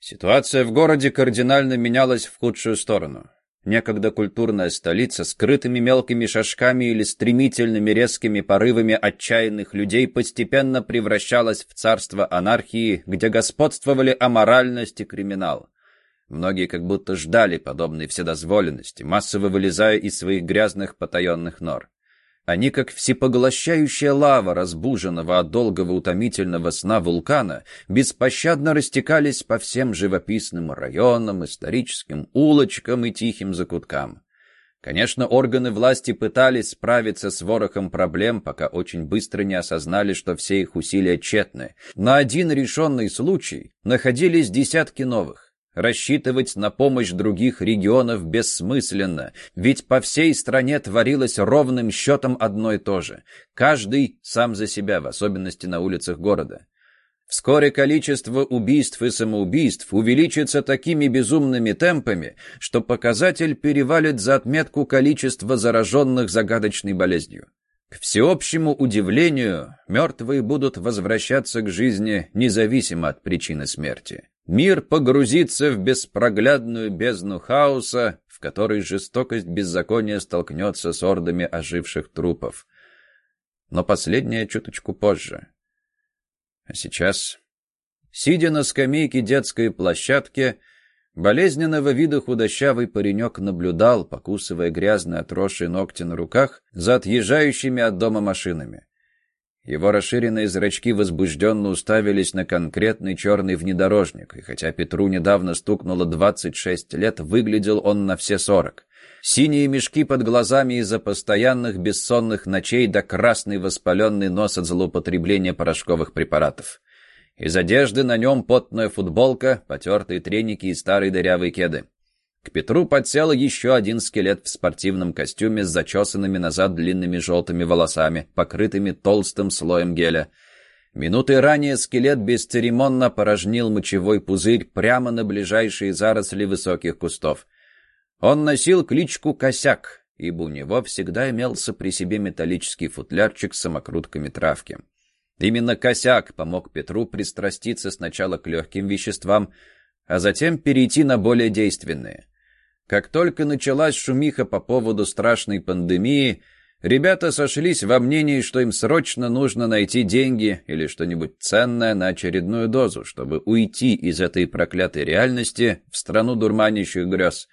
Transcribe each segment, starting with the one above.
Ситуация в городе кардинально менялась в худшую сторону. Некогда культурная столица скрытыми мелкими шажками или стремительными резкими порывами отчаянных людей постепенно превращалась в царство анархии, где господствовали аморальность и криминал. Многие как будто ждали подобной вседозволенности, массово вылезая из своих грязных потаенных нор. Они, как всепоглощающая лава разбуженного от долгого утомительного сна вулкана, беспощадно растекались по всем живописным районам, историческим улочкам и тихим закуткам. Конечно, органы власти пытались справиться с ворохом проблем, пока очень быстро не осознали, что все их усилия тщетны. На один решенный случай находились десятки новых. Рассчитывать на помощь других регионов бессмысленно, ведь по всей стране творилось ровным счетом одно и то же. Каждый сам за себя, в особенности на улицах города. Вскоре количество убийств и самоубийств увеличится такими безумными темпами, что показатель перевалит за отметку количества зараженных загадочной болезнью. К всеобщему удивлению, мертвые будут возвращаться к жизни независимо от причины смерти. Мир погрузится в беспроглядную бездну хаоса, в которой жестокость беззакония столкнется с ордами оживших трупов. Но последнее чуточку позже. А сейчас, сидя на скамейке детской площадки, болезненного вида худощавый паренек наблюдал, покусывая грязные отросшие ногти на руках, за отъезжающими от дома машинами. Его расширенные зрачки возбужденно уставились на конкретный черный внедорожник, и хотя Петру недавно стукнуло 26 лет, выглядел он на все 40. Синие мешки под глазами из-за постоянных бессонных ночей да красный воспаленный нос от злоупотребления порошковых препаратов. Из одежды на нем потная футболка, потертые треники и старые дырявые кеды. К Петру подсел еще один скелет в спортивном костюме с зачесанными назад длинными желтыми волосами, покрытыми толстым слоем геля. Минуты ранее скелет бесцеремонно порожнил мочевой пузырь прямо на ближайшие заросли высоких кустов. Он носил кличку «Косяк», ибо у него всегда имелся при себе металлический футлярчик с самокрутками травки. Именно «Косяк» помог Петру пристраститься сначала к легким веществам, а затем перейти на более действенные. Как только началась шумиха по поводу страшной пандемии, ребята сошлись во мнении, что им срочно нужно найти деньги или что-нибудь ценное на очередную дозу, чтобы уйти из этой проклятой реальности в страну дурманящих грез.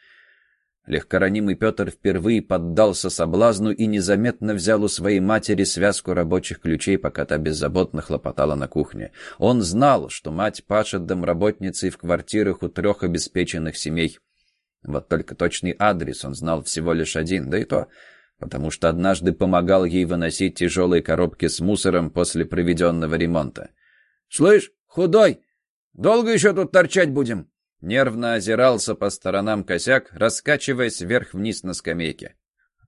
Легкоранимый Петр впервые поддался соблазну и незаметно взял у своей матери связку рабочих ключей, пока та беззаботно хлопотала на кухне. Он знал, что мать пашет домработницей в квартирах у трех обеспеченных семей. Вот только точный адрес он знал всего лишь один, да и то, потому что однажды помогал ей выносить тяжелые коробки с мусором после проведенного ремонта. «Слышь, худой, долго еще тут торчать будем?» Нервно озирался по сторонам косяк, раскачиваясь вверх-вниз на скамейке.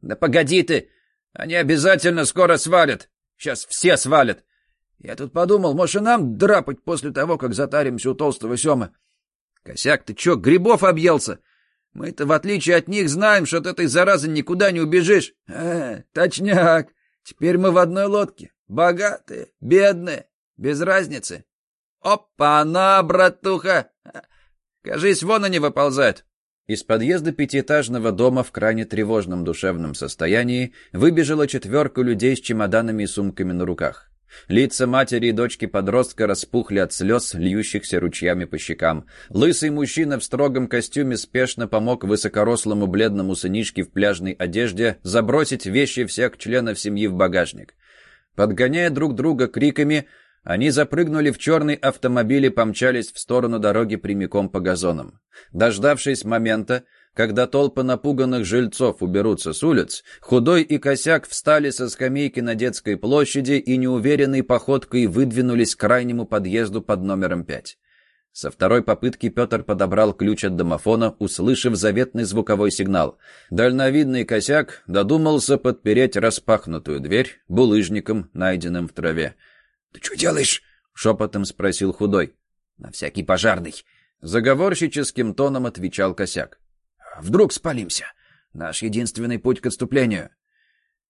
«Да погоди ты! Они обязательно скоро свалят! Сейчас все свалят! Я тут подумал, может, и нам драпать после того, как затаримся у толстого Сёмы. Косяк, ты чё, грибов объелся? Мы-то, в отличие от них, знаем, что от этой заразы никуда не убежишь. Э, точняк. Теперь мы в одной лодке. Богатые, бедные, без разницы. Опа-на, братуха! Кажись, вон они выползают. Из подъезда пятиэтажного дома в крайне тревожном душевном состоянии выбежала четверка людей с чемоданами и сумками на руках. Лица матери и дочки-подростка распухли от слез, льющихся ручьями по щекам. Лысый мужчина в строгом костюме спешно помог высокорослому бледному сынишке в пляжной одежде забросить вещи всех членов семьи в багажник. Подгоняя друг друга криками, они запрыгнули в черный автомобиль и помчались в сторону дороги прямиком по газонам. Дождавшись момента, когда толпы напуганных жильцов уберутся с улиц, худой и косяк встали со скамейки на детской площади и неуверенной походкой выдвинулись к крайнему подъезду под номером пять. Со второй попытки Петр подобрал ключ от домофона, услышав заветный звуковой сигнал. Дальновидный косяк додумался подпереть распахнутую дверь булыжником, найденным в траве. «Ты что делаешь?» — шепотом спросил худой. «На всякий пожарный». Заговорщическим тоном отвечал косяк. Вдруг спалимся. Наш единственный путь к отступлению.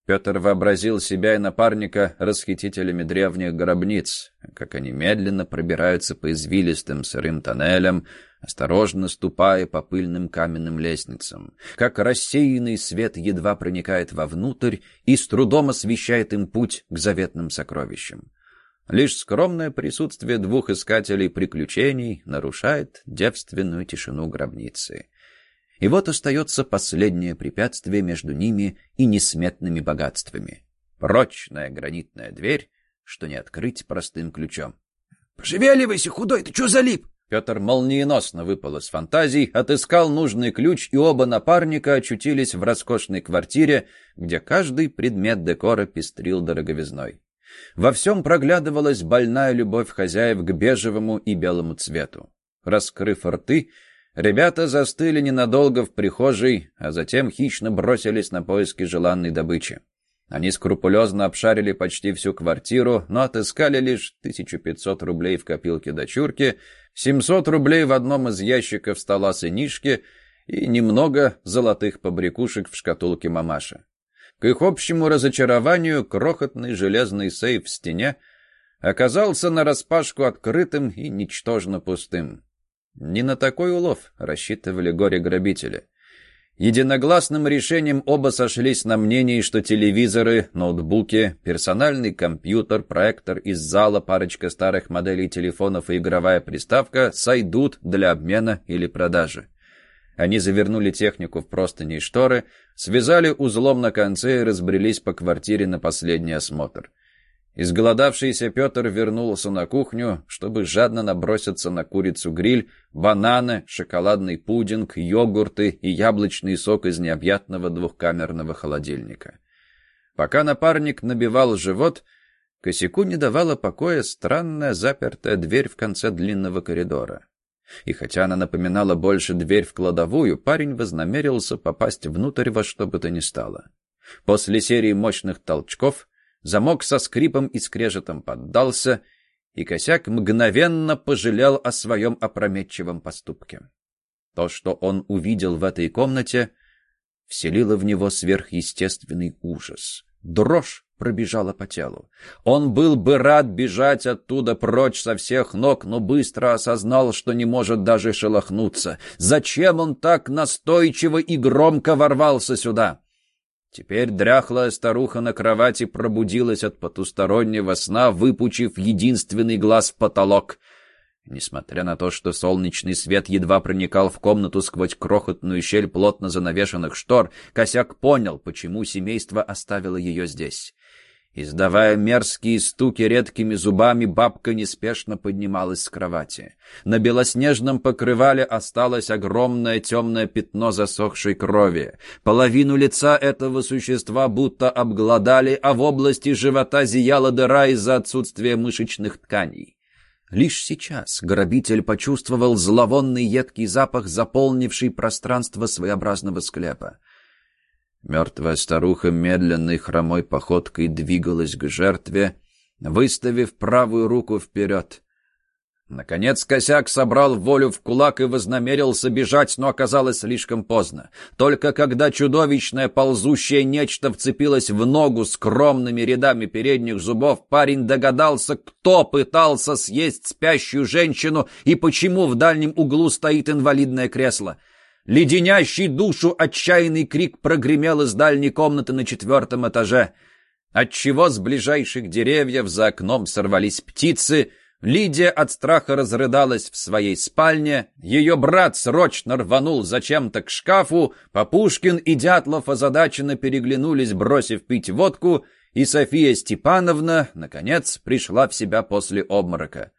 Петр вообразил себя и напарника расхитителями древних гробниц, как они медленно пробираются по извилистым сырым тоннелям, осторожно ступая по пыльным каменным лестницам, как рассеянный свет едва проникает вовнутрь и с трудом освещает им путь к заветным сокровищам. Лишь скромное присутствие двух искателей приключений нарушает девственную тишину гробницы. И вот остается последнее препятствие между ними и несметными богатствами. Прочная гранитная дверь, что не открыть простым ключом. «Пошевеливайся, худой, ты что залип?» Петр молниеносно выпал из фантазий, отыскал нужный ключ, и оба напарника очутились в роскошной квартире, где каждый предмет декора пестрил дороговизной. Во всем проглядывалась больная любовь хозяев к бежевому и белому цвету. Раскрыв рты, ребята застыли ненадолго в прихожей, а затем хищно бросились на поиски желанной добычи. Они скрупулезно обшарили почти всю квартиру, но отыскали лишь 1500 рублей в копилке дочурки, 700 рублей в одном из ящиков стола сынишки и немного золотых побрякушек в шкатулке мамаши. К их общему разочарованию крохотный железный сейф в стене оказался нараспашку открытым и ничтожно пустым. Не на такой улов рассчитывали горе-грабители. Единогласным решением оба сошлись на мнении, что телевизоры, ноутбуки, персональный компьютер, проектор из зала, парочка старых моделей телефонов и игровая приставка сойдут для обмена или продажи. Они завернули технику в простыни и шторы, связали узлом на конце и разбрелись по квартире на последний осмотр. Изголодавшийся Петр вернулся на кухню, чтобы жадно наброситься на курицу-гриль, бананы, шоколадный пудинг, йогурты и яблочный сок из необъятного двухкамерного холодильника. Пока напарник набивал живот, косяку не давала покоя странная запертая дверь в конце длинного коридора. И хотя она напоминала больше дверь в кладовую, парень вознамерился попасть внутрь во что бы то ни стало. После серии мощных толчков замок со скрипом и скрежетом поддался, и косяк мгновенно пожалел о своем опрометчивом поступке. То, что он увидел в этой комнате, вселило в него сверхъестественный ужас. Дрожь пробежала по телу. Он был бы рад бежать оттуда прочь со всех ног, но быстро осознал, что не может даже шелохнуться. Зачем он так настойчиво и громко ворвался сюда? Теперь дряхлая старуха на кровати пробудилась от потустороннего сна, выпучив единственный глаз в потолок — Несмотря на то, что солнечный свет едва проникал в комнату сквозь крохотную щель плотно занавешенных штор, Косяк понял, почему семейство оставило ее здесь. Издавая мерзкие стуки редкими зубами, бабка неспешно поднималась с кровати. На белоснежном покрывале осталось огромное темное пятно засохшей крови. Половину лица этого существа будто обглодали, а в области живота зияла дыра из-за отсутствия мышечных тканей. Лишь сейчас грабитель почувствовал зловонный едкий запах, заполнивший пространство своеобразного склепа. Мертвая старуха медленной хромой походкой двигалась к жертве, выставив правую руку вперед. Наконец косяк собрал волю в кулак и вознамерился бежать, но оказалось слишком поздно. Только когда чудовищное ползущее нечто вцепилось в ногу скромными рядами передних зубов, парень догадался, кто пытался съесть спящую женщину и почему в дальнем углу стоит инвалидное кресло. Леденящий душу отчаянный крик прогремел из дальней комнаты на четвертом этаже, отчего с ближайших деревьев за окном сорвались птицы — Лидия от страха разрыдалась в своей спальне, ее брат срочно рванул зачем-то к шкафу, Попушкин и Дятлов озадаченно переглянулись, бросив пить водку, и София Степановна, наконец, пришла в себя после обморока.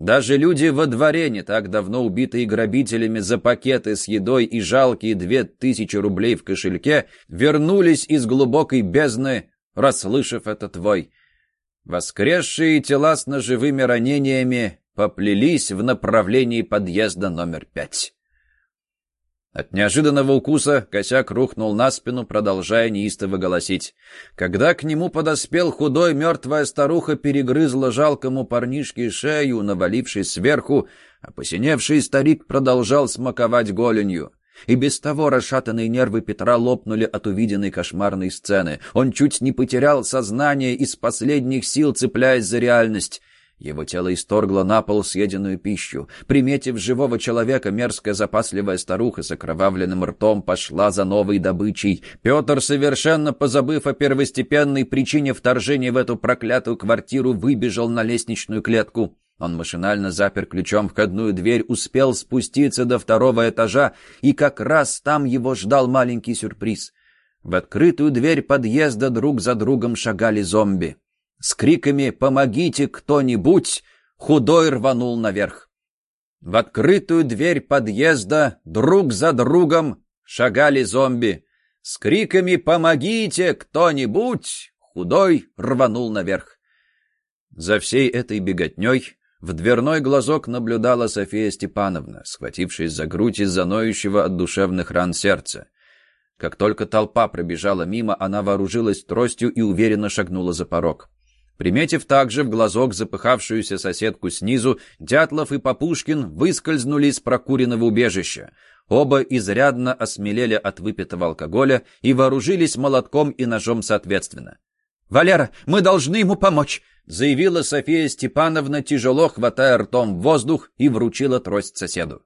Даже люди во дворе, не так давно убитые грабителями за пакеты с едой и жалкие две тысячи рублей в кошельке, вернулись из глубокой бездны, расслышав этот вой. Воскресшие тела с ножевыми ранениями поплелись в направлении подъезда номер пять. От неожиданного укуса косяк рухнул на спину, продолжая неистово голосить. Когда к нему подоспел худой, мертвая старуха перегрызла жалкому парнишке шею, навалившись сверху, а посиневший старик продолжал смаковать голенью. И без того расшатанные нервы Петра лопнули от увиденной кошмарной сцены. Он чуть не потерял сознание из последних сил, цепляясь за реальность. Его тело исторгло на пол съеденную пищу. Приметив живого человека, мерзкая запасливая старуха с окровавленным ртом пошла за новой добычей. Петр, совершенно позабыв о первостепенной причине вторжения в эту проклятую квартиру, выбежал на лестничную клетку. Он машинально запер ключом входную дверь, успел спуститься до второго этажа, и как раз там его ждал маленький сюрприз. В открытую дверь подъезда друг за другом шагали зомби. С криками «Помогите кто-нибудь!» худой рванул наверх. В открытую дверь подъезда друг за другом шагали зомби. С криками «Помогите кто-нибудь!» худой рванул наверх. За всей этой беготней в дверной глазок наблюдала София Степановна, схватившись за грудь из-за ноющего от душевных ран сердца. Как только толпа пробежала мимо, она вооружилась тростью и уверенно шагнула за порог. Приметив также в глазок запыхавшуюся соседку снизу, Дятлов и Попушкин выскользнули из прокуренного убежища. Оба изрядно осмелели от выпитого алкоголя и вооружились молотком и ножом соответственно. «Валера, мы должны ему помочь!» заявила София Степановна, тяжело хватая ртом воздух и вручила трость соседу.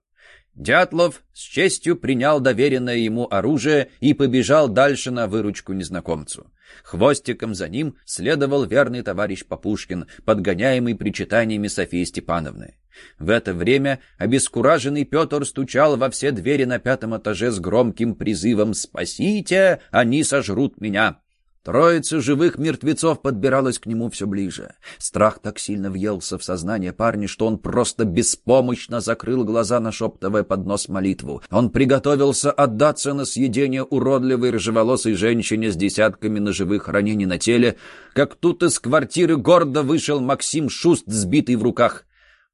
Дятлов с честью принял доверенное ему оружие и побежал дальше на выручку незнакомцу. Хвостиком за ним следовал верный товарищ Попушкин, подгоняемый причитаниями Софии Степановны. В это время обескураженный Петр стучал во все двери на пятом этаже с громким призывом «Спасите! Они сожрут меня!» Троица живых мертвецов подбиралась к нему все ближе. Страх так сильно въелся в сознание парня, что он просто беспомощно закрыл глаза, нашептывая под нос молитву. Он приготовился отдаться на съедение уродливой рыжеволосой женщине с десятками ножевых ранений на теле, как тут из квартиры гордо вышел Максим Шуст, сбитый в руках.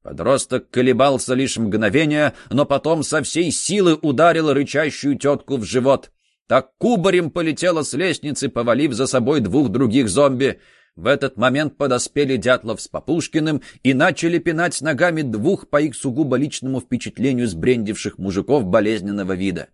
Подросток колебался лишь мгновение, но потом со всей силы ударил рычащую тетку в живот — так кубарем полетела с лестницы, повалив за собой двух других зомби. В этот момент подоспели Дятлов с Попушкиным и начали пинать ногами двух по их сугубо личному впечатлению сбрендивших мужиков болезненного вида.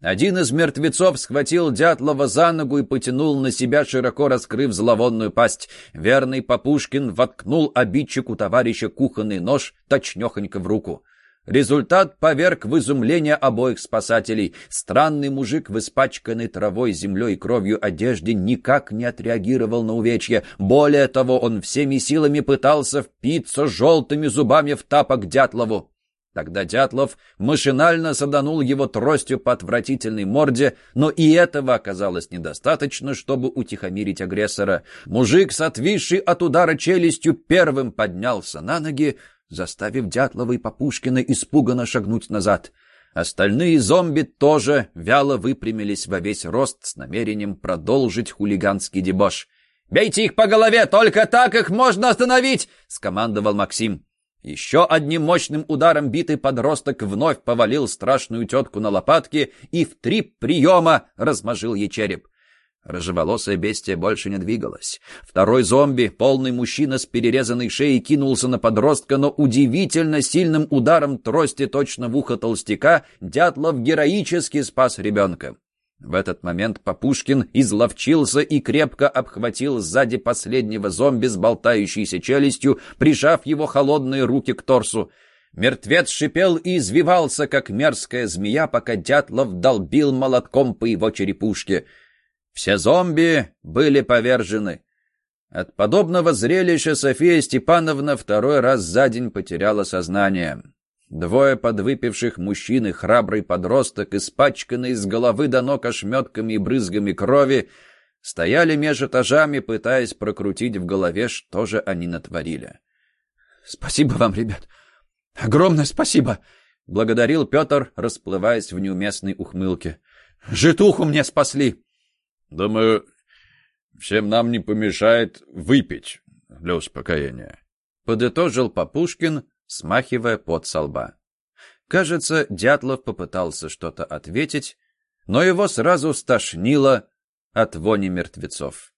Один из мертвецов схватил Дятлова за ногу и потянул на себя, широко раскрыв зловонную пасть. Верный Попушкин воткнул обидчику товарища кухонный нож точнёхонько в руку. Результат поверг в изумление обоих спасателей. Странный мужик в испачканной травой, землей и кровью одежде никак не отреагировал на увечье. Более того, он всеми силами пытался впиться желтыми зубами в тапок Дятлову. Тогда Дятлов машинально саданул его тростью по отвратительной морде, но и этого оказалось недостаточно, чтобы утихомирить агрессора. Мужик с от удара челюстью первым поднялся на ноги, заставив Дятлова и Попушкина испуганно шагнуть назад. Остальные зомби тоже вяло выпрямились во весь рост с намерением продолжить хулиганский дебош. «Бейте их по голове! Только так их можно остановить!» — скомандовал Максим. Еще одним мощным ударом битый подросток вновь повалил страшную тетку на лопатки и в три приема размажил ей череп. Рыжеволосое бестие больше не двигалось. Второй зомби, полный мужчина с перерезанной шеей, кинулся на подростка, но удивительно сильным ударом трости точно в ухо толстяка Дятлов героически спас ребенка. В этот момент Попушкин изловчился и крепко обхватил сзади последнего зомби с болтающейся челюстью, прижав его холодные руки к торсу. Мертвец шипел и извивался, как мерзкая змея, пока Дятлов долбил молотком по его черепушке — все зомби были повержены. От подобного зрелища София Степановна второй раз за день потеряла сознание. Двое подвыпивших мужчин и храбрый подросток, испачканный с головы до ног ошметками и брызгами крови, стояли меж этажами, пытаясь прокрутить в голове, что же они натворили. «Спасибо вам, ребят! Огромное спасибо!» — благодарил Петр, расплываясь в неуместной ухмылке. «Житуху мне спасли!» Думаю, всем нам не помешает выпить для успокоения. Подытожил Попушкин, смахивая пот со лба. Кажется, Дятлов попытался что-то ответить, но его сразу стошнило от вони мертвецов.